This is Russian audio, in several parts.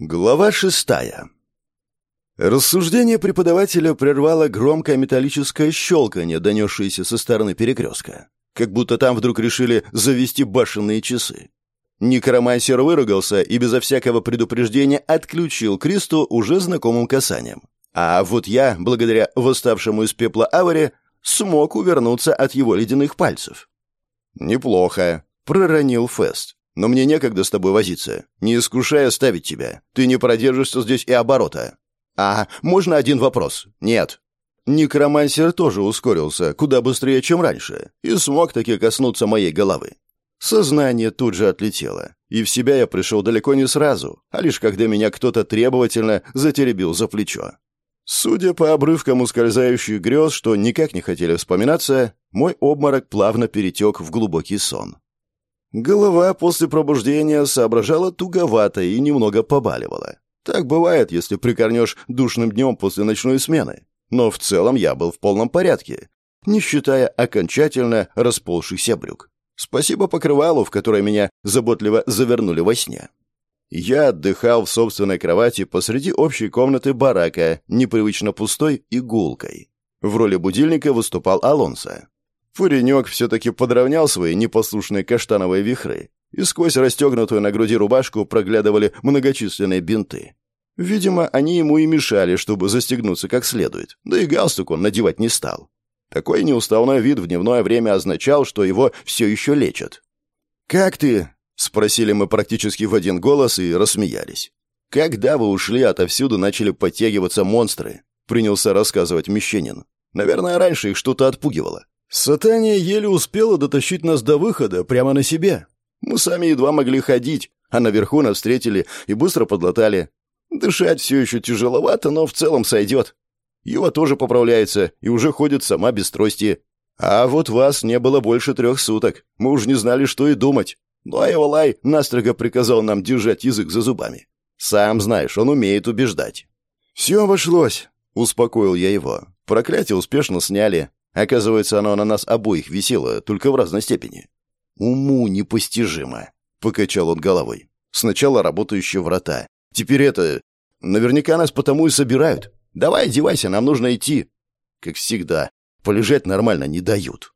Глава шестая. Рассуждение преподавателя прервало громкое металлическое щелканье, донесшееся со стороны перекрестка. Как будто там вдруг решили завести башенные часы. Некромансер выругался и безо всякого предупреждения отключил Кристу уже знакомым касанием. А вот я, благодаря восставшему из пепла Аваре, смог увернуться от его ледяных пальцев. «Неплохо», — проронил Фест. Но мне некогда с тобой возиться. Не искушая ставить тебя. Ты не продержишься здесь и оборота. А, можно один вопрос? Нет. Некромансер тоже ускорился, куда быстрее, чем раньше, и смог таки коснуться моей головы. Сознание тут же отлетело, и в себя я пришел далеко не сразу, а лишь когда меня кто-то требовательно затеребил за плечо. Судя по обрывкам ускользающих грез, что никак не хотели вспоминаться, мой обморок плавно перетек в глубокий сон. Голова после пробуждения соображала туговато и немного побаливала. Так бывает, если прикорнешь душным днем после ночной смены. Но в целом я был в полном порядке, не считая окончательно расползшихся брюк. Спасибо покрывалу, в которое меня заботливо завернули во сне. Я отдыхал в собственной кровати посреди общей комнаты барака, непривычно пустой и гулкой. В роли будильника выступал Алонсо. Паренек все-таки подровнял свои непослушные каштановые вихры, и сквозь расстегнутую на груди рубашку проглядывали многочисленные бинты. Видимо, они ему и мешали, чтобы застегнуться как следует, да и галстук он надевать не стал. Такой неуставной вид в дневное время означал, что его все еще лечат. «Как ты?» — спросили мы практически в один голос и рассмеялись. «Когда вы ушли, отовсюду начали подтягиваться монстры», — принялся рассказывать Мещанин. «Наверное, раньше их что-то отпугивало. Сатания еле успела дотащить нас до выхода, прямо на себе. Мы сами едва могли ходить, а наверху нас встретили и быстро подлатали. Дышать все еще тяжеловато, но в целом сойдет. Ева тоже поправляется и уже ходит сама без трости. А вот вас не было больше трех суток. Мы уж не знали, что и думать. Ну а Эвалай настрого приказал нам держать язык за зубами. Сам знаешь, он умеет убеждать. «Все обошлось», — успокоил я его. Проклятие успешно сняли. Оказывается, оно на нас обоих висело, только в разной степени. «Уму непостижимо», — покачал он головой. «Сначала работающие врата. Теперь это... Наверняка нас потому и собирают. Давай одевайся, нам нужно идти». Как всегда, полежать нормально не дают.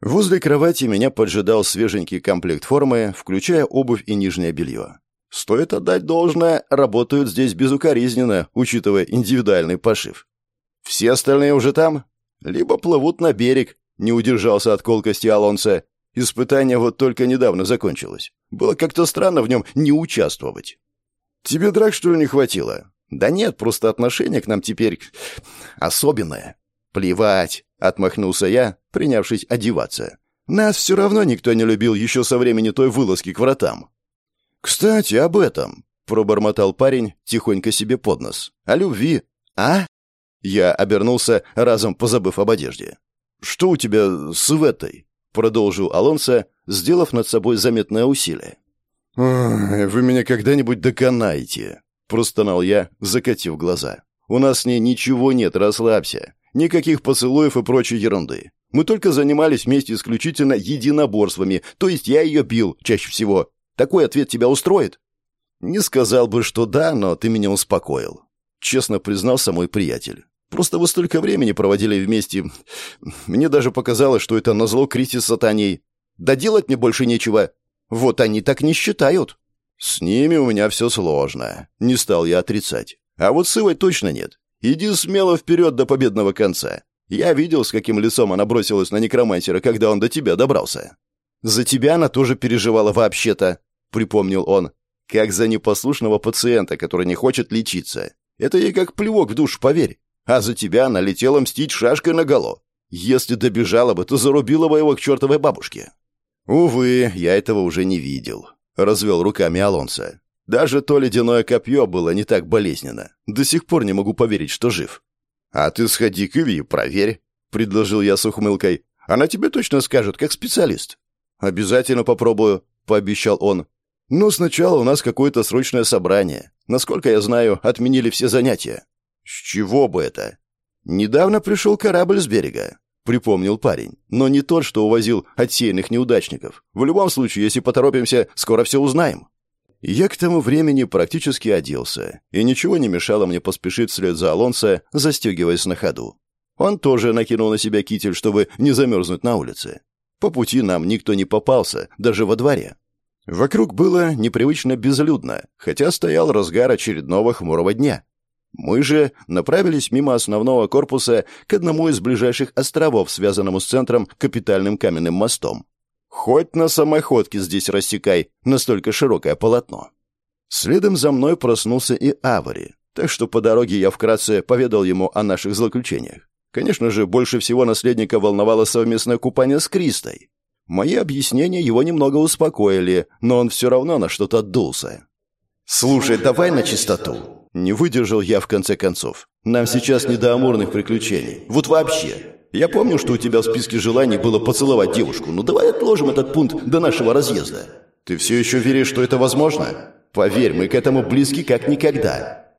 Возле кровати меня поджидал свеженький комплект формы, включая обувь и нижнее белье. Стоит отдать должное, работают здесь безукоризненно, учитывая индивидуальный пошив. «Все остальные уже там?» Либо плывут на берег, не удержался от колкости Алонса. Испытание вот только недавно закончилось. Было как-то странно в нем не участвовать. Тебе драк, что ли, не хватило? Да нет, просто отношение к нам теперь особенное. Плевать, отмахнулся я, принявшись одеваться. Нас все равно никто не любил еще со времени той вылазки к вратам. Кстати, об этом, пробормотал парень тихонько себе под нос. О любви. А? Я обернулся, разом позабыв об одежде. «Что у тебя с этой?» — продолжил Алонсо, сделав над собой заметное усилие. «Вы меня когда-нибудь доконаете», — простонал я, закатив глаза. «У нас с ней ничего нет, расслабься. Никаких поцелуев и прочей ерунды. Мы только занимались вместе исключительно единоборствами, то есть я ее бил чаще всего. Такой ответ тебя устроит?» «Не сказал бы, что да, но ты меня успокоил», — честно признался мой приятель. Просто вы столько времени проводили вместе. Мне даже показалось, что это назло Крити с сатаней. Да делать мне больше нечего. Вот они так не считают. С ними у меня все сложно. Не стал я отрицать. А вот с Ивой точно нет. Иди смело вперед до победного конца. Я видел, с каким лицом она бросилась на некромансера, когда он до тебя добрался. За тебя она тоже переживала вообще-то, припомнил он. Как за непослушного пациента, который не хочет лечиться. Это ей как плевок в душ, поверь а за тебя налетела мстить шашкой наголо. Если добежала бы, то зарубила бы его к чертовой бабушке». «Увы, я этого уже не видел», — развел руками Алонсо. «Даже то ледяное копье было не так болезненно. До сих пор не могу поверить, что жив». «А ты сходи к Иви и проверь», — предложил я с ухмылкой. «Она тебе точно скажет, как специалист». «Обязательно попробую», — пообещал он. «Но сначала у нас какое-то срочное собрание. Насколько я знаю, отменили все занятия». «С чего бы это?» «Недавно пришел корабль с берега», — припомнил парень. «Но не тот, что увозил отсеянных неудачников. В любом случае, если поторопимся, скоро все узнаем». Я к тому времени практически оделся, и ничего не мешало мне поспешить вслед за Алонсо, застегиваясь на ходу. Он тоже накинул на себя китель, чтобы не замерзнуть на улице. По пути нам никто не попался, даже во дворе. Вокруг было непривычно безлюдно, хотя стоял разгар очередного хмурого дня. Мы же направились мимо основного корпуса к одному из ближайших островов, связанному с центром капитальным каменным мостом. Хоть на самоходке здесь рассекай, настолько широкое полотно. Следом за мной проснулся и Авари, так что по дороге я вкратце поведал ему о наших злоключениях. Конечно же, больше всего наследника волновало совместное купание с Кристой. Мои объяснения его немного успокоили, но он все равно на что-то отдулся. «Слушай, давай на чистоту». Не выдержал я в конце концов. «Нам сейчас не до амурных приключений. Вот вообще. Я помню, что у тебя в списке желаний было поцеловать девушку, но давай отложим этот пункт до нашего разъезда. Ты все еще веришь, что это возможно? Поверь, мы к этому близки как никогда».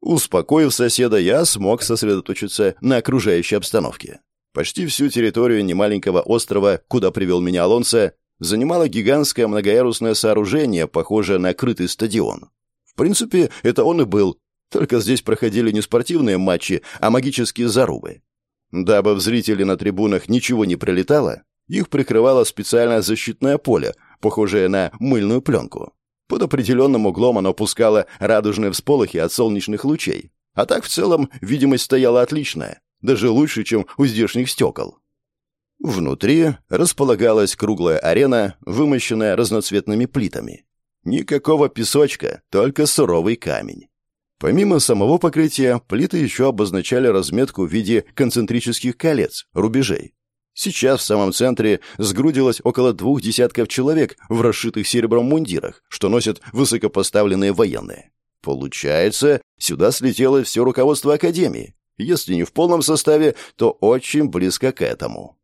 Успокоив соседа, я смог сосредоточиться на окружающей обстановке. Почти всю территорию немаленького острова, куда привел меня Алонсо, занимало гигантское многоярусное сооружение, похожее на крытый стадион. В принципе, это он и был, только здесь проходили не спортивные матчи, а магические зарубы. Дабы в зрители на трибунах ничего не прилетало, их прикрывало специальное защитное поле, похожее на мыльную пленку. Под определенным углом оно пускало радужные всполохи от солнечных лучей. А так в целом видимость стояла отличная, даже лучше, чем у здешних стекол. Внутри располагалась круглая арена, вымощенная разноцветными плитами. Никакого песочка, только суровый камень. Помимо самого покрытия, плиты еще обозначали разметку в виде концентрических колец, рубежей. Сейчас в самом центре сгрудилось около двух десятков человек в расшитых серебром мундирах, что носят высокопоставленные военные. Получается, сюда слетело все руководство Академии. Если не в полном составе, то очень близко к этому.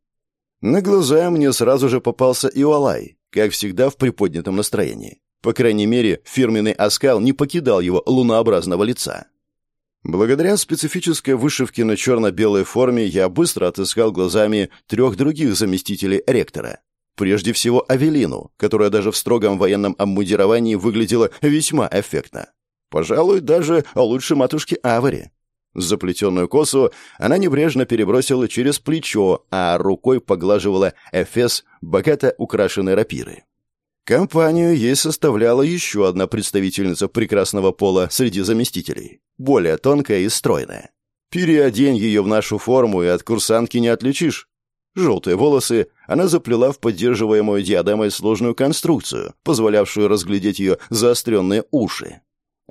На глаза мне сразу же попался Иолай, как всегда в приподнятом настроении. По крайней мере, фирменный оскал не покидал его лунообразного лица. Благодаря специфической вышивке на черно-белой форме я быстро отыскал глазами трех других заместителей ректора. Прежде всего Авелину, которая даже в строгом военном обмундировании выглядела весьма эффектно. Пожалуй, даже лучше матушки Авари. Заплетенную косу она небрежно перебросила через плечо, а рукой поглаживала эфес богато украшенной рапиры. Компанию ей составляла еще одна представительница прекрасного пола среди заместителей, более тонкая и стройная. Переодень ее в нашу форму, и от курсантки не отличишь. Желтые волосы она заплела в поддерживаемую диадемой сложную конструкцию, позволявшую разглядеть ее заостренные уши.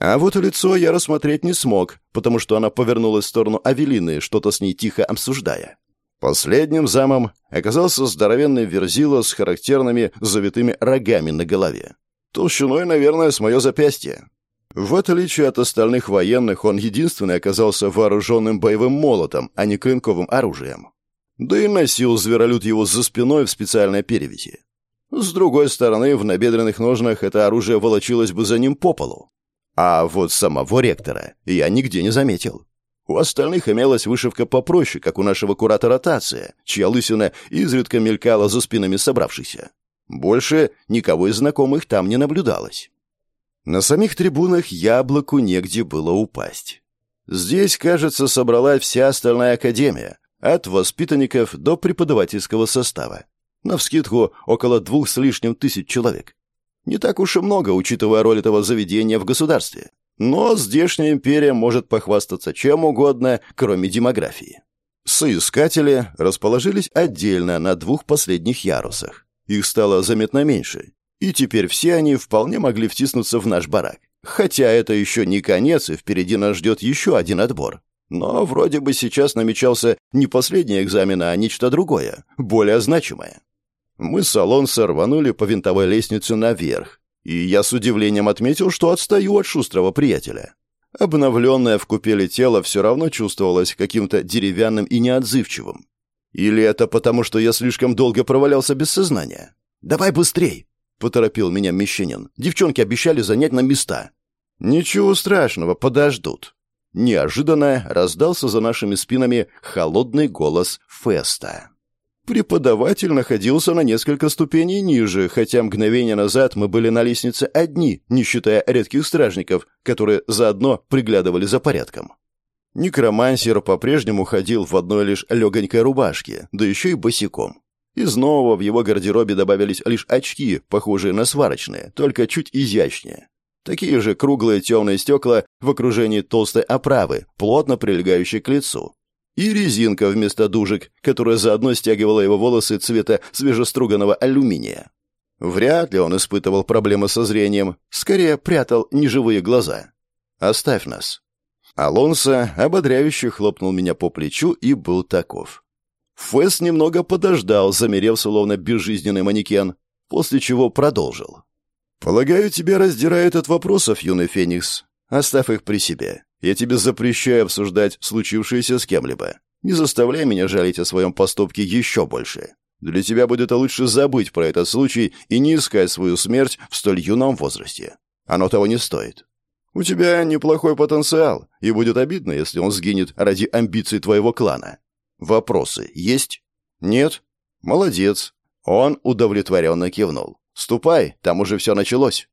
А вот лицо я рассмотреть не смог, потому что она повернулась в сторону Авелины, что-то с ней тихо обсуждая. Последним замом оказался здоровенный верзила с характерными завитыми рогами на голове. Толщиной, наверное, с мое запястье. В отличие от остальных военных, он единственный оказался вооруженным боевым молотом, а не клинковым оружием. Да и носил зверолюд его за спиной в специальной перевязи. С другой стороны, в набедренных ножнах это оружие волочилось бы за ним по полу. А вот самого ректора я нигде не заметил. У остальных имелась вышивка попроще, как у нашего куратора Тация, чья лысина изредка мелькала за спинами собравшихся. Больше никого из знакомых там не наблюдалось. На самих трибунах яблоку негде было упасть. Здесь, кажется, собралась вся остальная академия, от воспитанников до преподавательского состава. Навскидку около двух с лишним тысяч человек. Не так уж и много, учитывая роль этого заведения в государстве. Но здешняя империя может похвастаться чем угодно, кроме демографии. Соискатели расположились отдельно на двух последних ярусах. Их стало заметно меньше. И теперь все они вполне могли втиснуться в наш барак. Хотя это еще не конец, и впереди нас ждет еще один отбор. Но вроде бы сейчас намечался не последний экзамен, а нечто другое, более значимое. Мы с Алонсо рванули по винтовой лестнице наверх, и я с удивлением отметил, что отстаю от шустрого приятеля. Обновленное в купеле тело все равно чувствовалось каким-то деревянным и неотзывчивым. Или это потому, что я слишком долго провалялся без сознания? «Давай быстрей!» — поторопил меня мещанин. «Девчонки обещали занять нам места». «Ничего страшного, подождут». Неожиданно раздался за нашими спинами холодный голос Феста. Преподаватель находился на несколько ступеней ниже, хотя мгновение назад мы были на лестнице одни, не считая редких стражников, которые заодно приглядывали за порядком. Некромансер по-прежнему ходил в одной лишь легонькой рубашке, да еще и босиком. Из нового в его гардеробе добавились лишь очки, похожие на сварочные, только чуть изящнее. Такие же круглые темные стекла в окружении толстой оправы, плотно прилегающей к лицу. И резинка вместо дужек, которая заодно стягивала его волосы цвета свежеструганного алюминия. Вряд ли он испытывал проблемы со зрением, скорее прятал неживые глаза. «Оставь нас». Алонсо ободряюще хлопнул меня по плечу и был таков. Фэс немного подождал, замерев словно безжизненный манекен, после чего продолжил. «Полагаю, тебя раздирает от вопросов, юный Феникс. Оставь их при себе. Я тебе запрещаю обсуждать случившееся с кем-либо. Не заставляй меня жалеть о своем поступке еще больше. Для тебя будет лучше забыть про этот случай и не искать свою смерть в столь юном возрасте. Оно того не стоит. У тебя неплохой потенциал, и будет обидно, если он сгинет ради амбиций твоего клана. Вопросы есть? Нет? Молодец. Он удовлетворенно кивнул. Ступай, там уже все началось.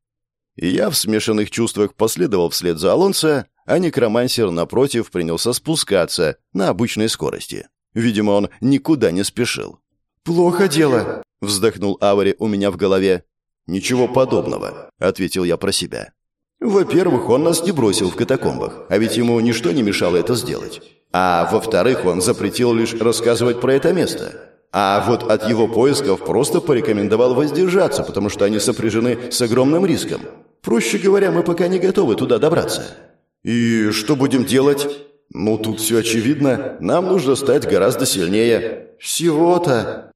И я в смешанных чувствах последовал вслед за Алонсо, а некромансер, напротив, принялся спускаться на обычной скорости. Видимо, он никуда не спешил. «Плохо дело», — вздохнул Авари у меня в голове. «Ничего подобного», — ответил я про себя. «Во-первых, он нас не бросил в катакомбах, а ведь ему ничто не мешало это сделать. А во-вторых, он запретил лишь рассказывать про это место. А вот от его поисков просто порекомендовал воздержаться, потому что они сопряжены с огромным риском. Проще говоря, мы пока не готовы туда добраться. И что будем делать? Ну, тут все очевидно. Нам нужно стать гораздо сильнее. Всего-то.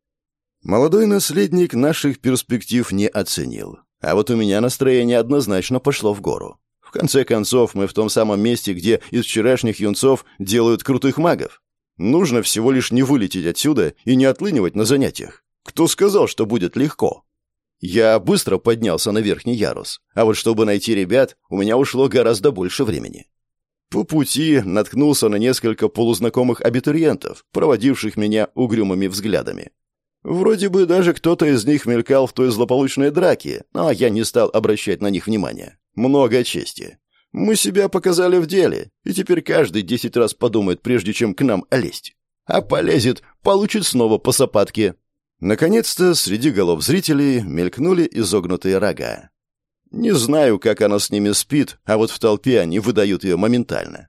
Молодой наследник наших перспектив не оценил. А вот у меня настроение однозначно пошло в гору. В конце концов, мы в том самом месте, где из вчерашних юнцов делают крутых магов. Нужно всего лишь не вылететь отсюда и не отлынивать на занятиях. Кто сказал, что будет легко? Я быстро поднялся на верхний ярус, а вот чтобы найти ребят, у меня ушло гораздо больше времени. По пути наткнулся на несколько полузнакомых абитуриентов, проводивших меня угрюмыми взглядами. Вроде бы даже кто-то из них мелькал в той злополучной драке, но я не стал обращать на них внимания. Много чести. Мы себя показали в деле, и теперь каждый десять раз подумает, прежде чем к нам лезть. А полезет, получит снова по сапатке. Наконец-то среди голов зрителей мелькнули изогнутые рога. Не знаю, как она с ними спит, а вот в толпе они выдают ее моментально.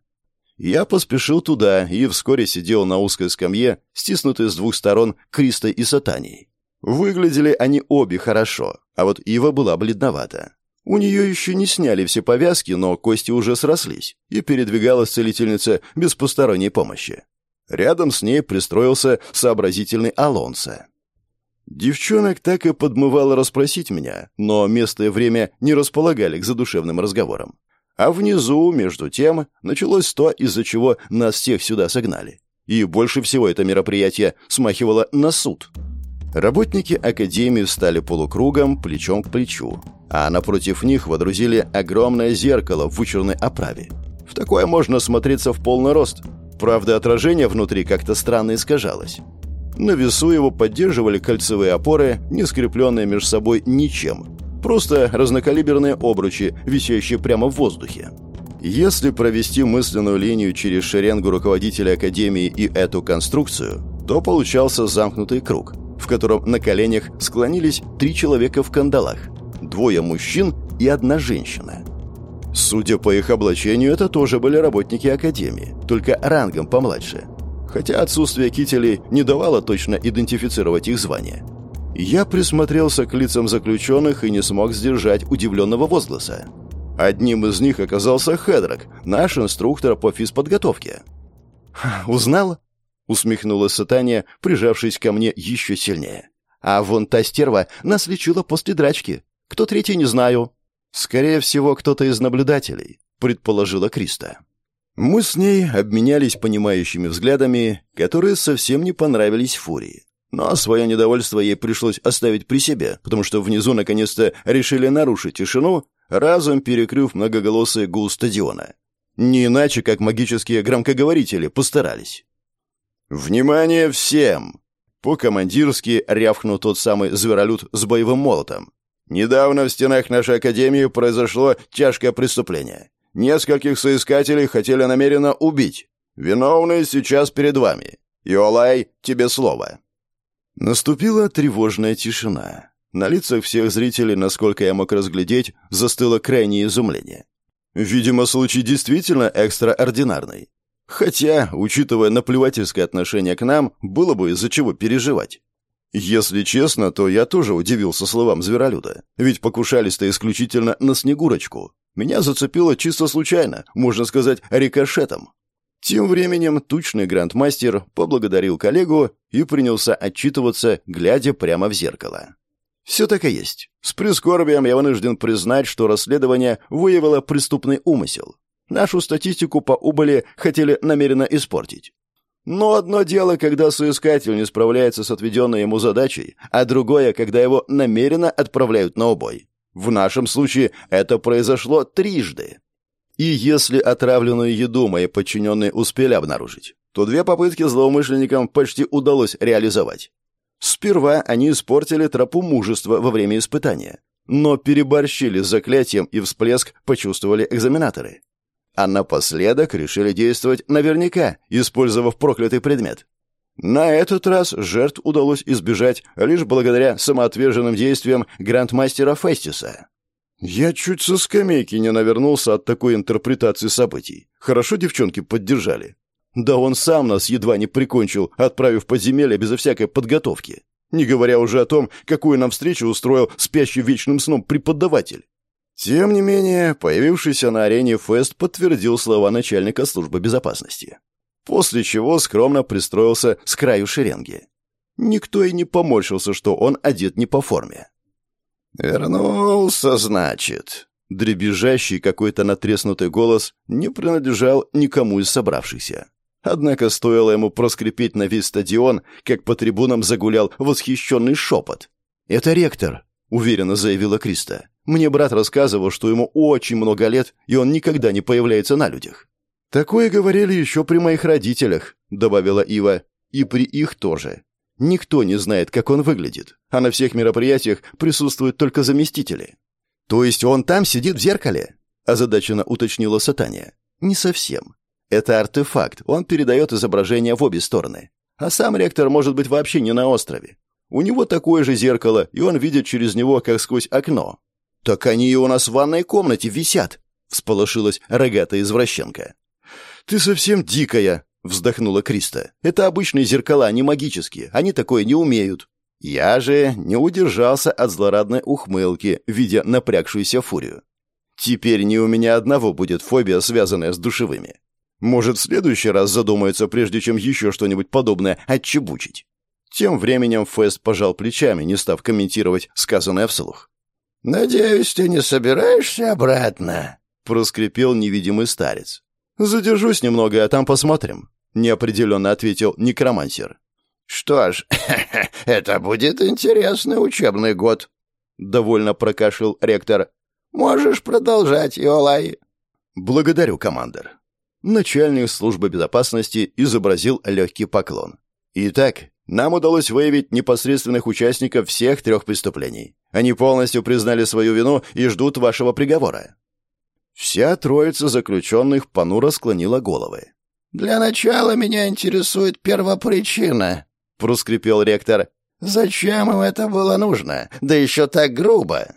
Я поспешил туда и вскоре сидел на узкой скамье, стиснутой с двух сторон Кристой и Сатанией. Выглядели они обе хорошо, а вот Ива была бледновата. У нее еще не сняли все повязки, но кости уже срослись, и передвигалась целительница без посторонней помощи. Рядом с ней пристроился сообразительный Алонсо. Девчонок так и подмывало расспросить меня, но место и время не располагали к задушевным разговорам. А внизу, между тем, началось то, из-за чего нас всех сюда согнали. И больше всего это мероприятие смахивало на суд. Работники Академии встали полукругом, плечом к плечу, а напротив них водрузили огромное зеркало в вычурной оправе. В такое можно смотреться в полный рост. Правда, отражение внутри как-то странно искажалось. На весу его поддерживали кольцевые опоры, не скрепленные между собой ничем. Просто разнокалиберные обручи, висящие прямо в воздухе. Если провести мысленную линию через шеренгу руководителя Академии и эту конструкцию, то получался замкнутый круг, в котором на коленях склонились три человека в кандалах. Двое мужчин и одна женщина. Судя по их облачению, это тоже были работники Академии, только рангом помладше – хотя отсутствие кителей не давало точно идентифицировать их звание. Я присмотрелся к лицам заключенных и не смог сдержать удивленного возгласа. Одним из них оказался Хедрак, наш инструктор по физподготовке. «Узнал?» — усмехнулась Сатания, прижавшись ко мне еще сильнее. «А вон та стерва нас лечила после драчки. Кто третий, не знаю». «Скорее всего, кто-то из наблюдателей», — предположила Криста. Мы с ней обменялись понимающими взглядами, которые совсем не понравились Фурии. Но свое недовольство ей пришлось оставить при себе, потому что внизу наконец-то решили нарушить тишину, разом перекрыв многоголосый гул стадиона. Не иначе, как магические громкоговорители постарались. «Внимание всем!» По-командирски рявкнул тот самый зверолюд с боевым молотом. «Недавно в стенах нашей академии произошло тяжкое преступление. Нескольких соискателей хотели намеренно убить. Виновные сейчас перед вами. Иолай, тебе слово». Наступила тревожная тишина. На лицах всех зрителей, насколько я мог разглядеть, застыло крайнее изумление. Видимо, случай действительно экстраординарный. Хотя, учитывая наплевательское отношение к нам, было бы из-за чего переживать. Если честно, то я тоже удивился словам зверолюда. Ведь покушались-то исключительно на Снегурочку. Меня зацепило чисто случайно, можно сказать, рикошетом. Тем временем тучный грандмастер поблагодарил коллегу и принялся отчитываться, глядя прямо в зеркало. Все так и есть. С прискорбием я вынужден признать, что расследование выявило преступный умысел. Нашу статистику по убыли хотели намеренно испортить. Но одно дело, когда соискатель не справляется с отведенной ему задачей, а другое, когда его намеренно отправляют на убой. В нашем случае это произошло трижды. И если отравленную еду мои подчиненные успели обнаружить, то две попытки злоумышленникам почти удалось реализовать. Сперва они испортили тропу мужества во время испытания, но переборщили с заклятием и всплеск почувствовали экзаменаторы а напоследок решили действовать наверняка, использовав проклятый предмет. На этот раз жертв удалось избежать лишь благодаря самоотверженным действиям грандмастера Фестиса. Я чуть со скамейки не навернулся от такой интерпретации событий. Хорошо девчонки поддержали. Да он сам нас едва не прикончил, отправив подземелье безо всякой подготовки. Не говоря уже о том, какую нам встречу устроил спящий вечным сном преподаватель. Тем не менее, появившийся на арене Фест подтвердил слова начальника службы безопасности. После чего скромно пристроился с краю шеренги. Никто и не поморщился, что он одет не по форме. «Вернулся, значит». Дребезжащий какой-то натреснутый голос не принадлежал никому из собравшихся. Однако стоило ему проскрипеть на весь стадион, как по трибунам загулял восхищенный шепот. «Это ректор», — уверенно заявила Криста. Мне брат рассказывал, что ему очень много лет, и он никогда не появляется на людях. «Такое говорили еще при моих родителях», — добавила Ива. «И при их тоже. Никто не знает, как он выглядит, а на всех мероприятиях присутствуют только заместители». «То есть он там сидит в зеркале?» — озадаченно уточнила Сатания. «Не совсем. Это артефакт, он передает изображение в обе стороны. А сам ректор может быть вообще не на острове. У него такое же зеркало, и он видит через него, как сквозь окно. «Так они и у нас в ванной комнате висят», — всполошилась рогатая извращенка. «Ты совсем дикая», — вздохнула Криста. «Это обычные зеркала, не магические. Они такое не умеют». Я же не удержался от злорадной ухмылки, видя напрягшуюся фурию. Теперь не у меня одного будет фобия, связанная с душевыми. Может, в следующий раз задумается, прежде чем еще что-нибудь подобное отчебучить. Тем временем Фест пожал плечами, не став комментировать сказанное вслух. «Надеюсь, ты не собираешься обратно?» — проскрипел невидимый старец. «Задержусь немного, а там посмотрим», — неопределенно ответил некромансер. «Что ж, это будет интересный учебный год», — довольно прокашлял ректор. «Можешь продолжать, Иолай». «Благодарю, командир». Начальник службы безопасности изобразил легкий поклон. «Итак, нам удалось выявить непосредственных участников всех трех преступлений. Они полностью признали свою вину и ждут вашего приговора». Вся троица заключенных понуро склонила головы. «Для начала меня интересует первопричина», — проскрипел ректор. «Зачем им это было нужно? Да еще так грубо!»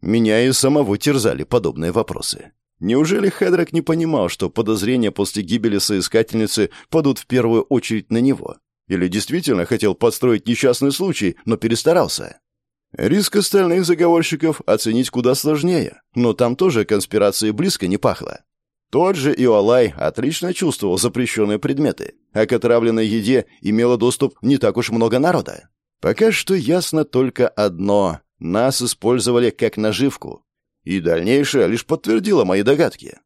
Меня и самого терзали подобные вопросы. Неужели Хедрак не понимал, что подозрения после гибели соискательницы падут в первую очередь на него? Или действительно хотел подстроить несчастный случай, но перестарался? Риск остальных заговорщиков оценить куда сложнее, но там тоже конспирации близко не пахло. Тот же Иолай отлично чувствовал запрещенные предметы, а к отравленной еде имело доступ не так уж много народа. Пока что ясно только одно — нас использовали как наживку. И дальнейшее лишь подтвердило мои догадки.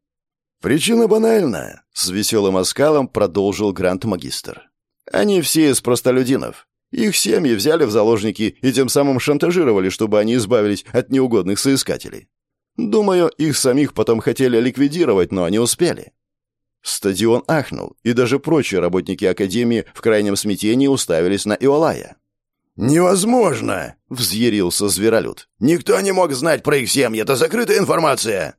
«Причина банальная», — с веселым оскалом продолжил Гранд-магистр. «Они все из простолюдинов, их семьи взяли в заложники и тем самым шантажировали, чтобы они избавились от неугодных соискателей. Думаю, их самих потом хотели ликвидировать, но не успели. Стадион ахнул, и даже прочие работники Академии в крайнем смятении уставились на Иолая. «Невозможно!» — взъярился зверолюд. «Никто не мог знать про их семьи, это закрытая информация!»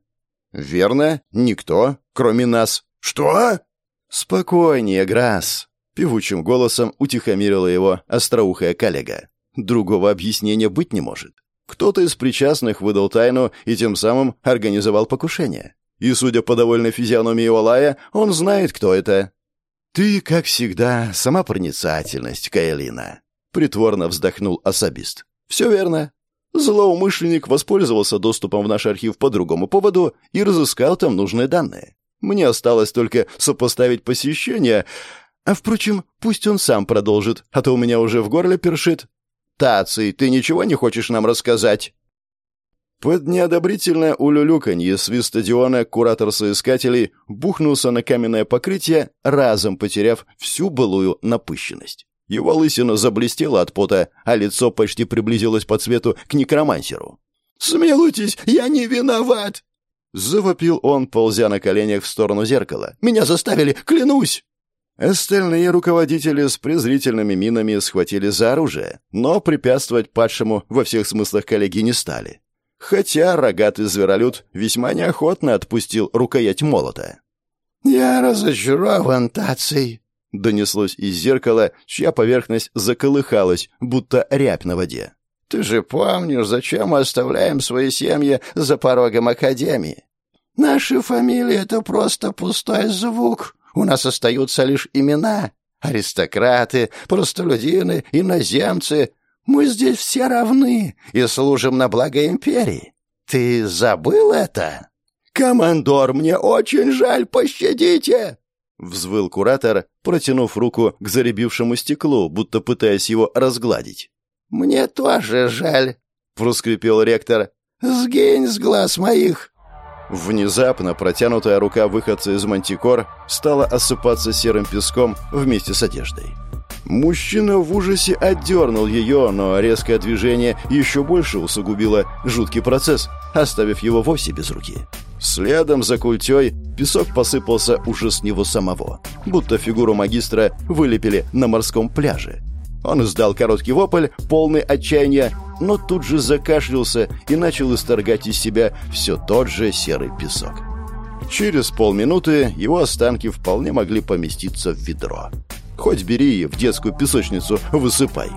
«Верно, никто, кроме нас». «Что?» «Спокойнее, Грасс», — певучим голосом утихомирила его остроухая коллега. «Другого объяснения быть не может. Кто-то из причастных выдал тайну и тем самым организовал покушение. И, судя по довольной физиономии Олая, он знает, кто это». «Ты, как всегда, сама проницательность, Каэлина», Притворно вздохнул особист. «Все верно. Злоумышленник воспользовался доступом в наш архив по другому поводу и разыскал там нужные данные. Мне осталось только сопоставить посещение. А, впрочем, пусть он сам продолжит, а то у меня уже в горле першит. Таций, ты ничего не хочешь нам рассказать?» Под неодобрительное улюлюканье свист стадиона куратор соискателей бухнулся на каменное покрытие, разом потеряв всю былую напыщенность. Его лысина заблестела от пота, а лицо почти приблизилось по цвету к некромансеру. «Смилуйтесь, я не виноват!» Завопил он, ползя на коленях в сторону зеркала. «Меня заставили, клянусь!» Остальные руководители с презрительными минами схватили за оружие, но препятствовать падшему во всех смыслах коллеги не стали. Хотя рогатый зверолюд весьма неохотно отпустил рукоять молота. «Я разочарован, Таций», Донеслось из зеркала, чья поверхность заколыхалась, будто рябь на воде. «Ты же помнишь, зачем мы оставляем свои семьи за порогом Академии? Наши фамилии — это просто пустой звук. У нас остаются лишь имена. Аристократы, простолюдины, иноземцы. Мы здесь все равны и служим на благо империи. Ты забыл это?» «Командор, мне очень жаль, пощадите!» — взвыл куратор, протянув руку к заребившему стеклу, будто пытаясь его разгладить. «Мне тоже жаль», — проскрипел ректор. «Сгинь с глаз моих!» Внезапно протянутая рука выходца из мантикор стала осыпаться серым песком вместе с одеждой. Мужчина в ужасе отдернул ее, но резкое движение еще больше усугубило жуткий процесс, оставив его вовсе без руки. Следом за культей песок посыпался уже с него самого, будто фигуру магистра вылепили на морском пляже. Он издал короткий вопль, полный отчаяния, но тут же закашлялся и начал исторгать из себя все тот же серый песок. Через полминуты его останки вполне могли поместиться в ведро. Хоть бери и в детскую песочницу высыпай.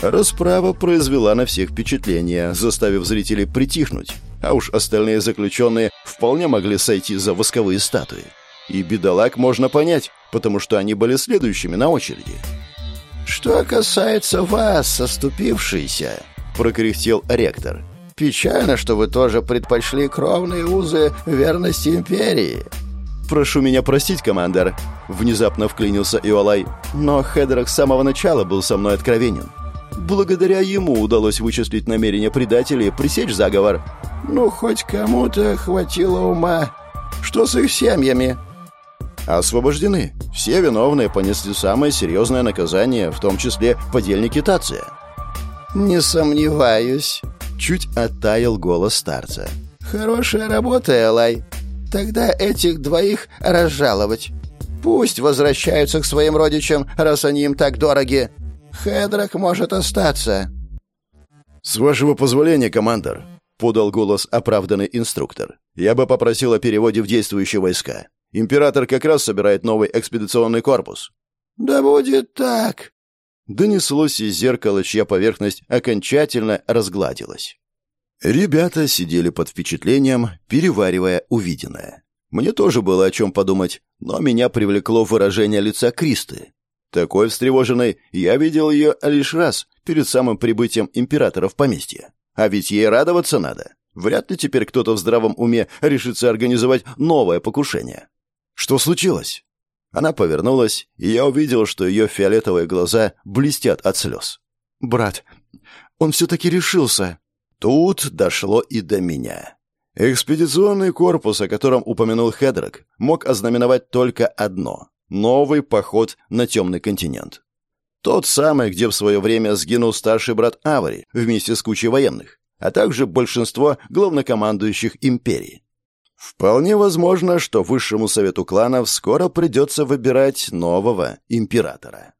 Расправа произвела на всех впечатление, заставив зрителей притихнуть, а уж остальные заключенные вполне могли сойти за восковые статуи. И бедолаг можно понять, потому что они были следующими на очереди. «Что касается вас, оступившийся», — прокряхтел ректор, — «печально, что вы тоже предпочли кровные узы верности империи». «Прошу меня простить, командор», — внезапно вклинился Иолай, «но Хедрак с самого начала был со мной откровенен. Благодаря ему удалось вычислить намерения предателей и пресечь заговор. Ну, хоть кому-то хватило ума. Что с их семьями? Освобождены. Все виновные понесли самое серьезное наказание, в том числе подельники Тация. Не сомневаюсь. Чуть оттаял голос старца. Хорошая работа, Элай. Тогда этих двоих разжаловать. Пусть возвращаются к своим родичам, раз они им так дороги. Хедрак может остаться». «С вашего позволения, командор», — подал голос оправданный инструктор. «Я бы попросил о переводе в действующие войска. Император как раз собирает новый экспедиционный корпус». «Да будет так», — донеслось из зеркала, чья поверхность окончательно разгладилась. Ребята сидели под впечатлением, переваривая увиденное. Мне тоже было о чем подумать, но меня привлекло выражение лица Кристы. Такой встревоженной я видел ее лишь раз, перед самым прибытием императора в поместье. А ведь ей радоваться надо. Вряд ли теперь кто-то в здравом уме решится организовать новое покушение. Что случилось? Она повернулась, и я увидел, что ее фиолетовые глаза блестят от слез. «Брат, он все-таки решился». Тут дошло и до меня. Экспедиционный корпус, о котором упомянул Хедрак, мог ознаменовать только одно Новый поход на темный континент. Тот самый, где в свое время сгинул старший брат Авари вместе с кучей военных, а также большинство главнокомандующих империи. Вполне возможно, что высшему совету кланов скоро придется выбирать нового императора.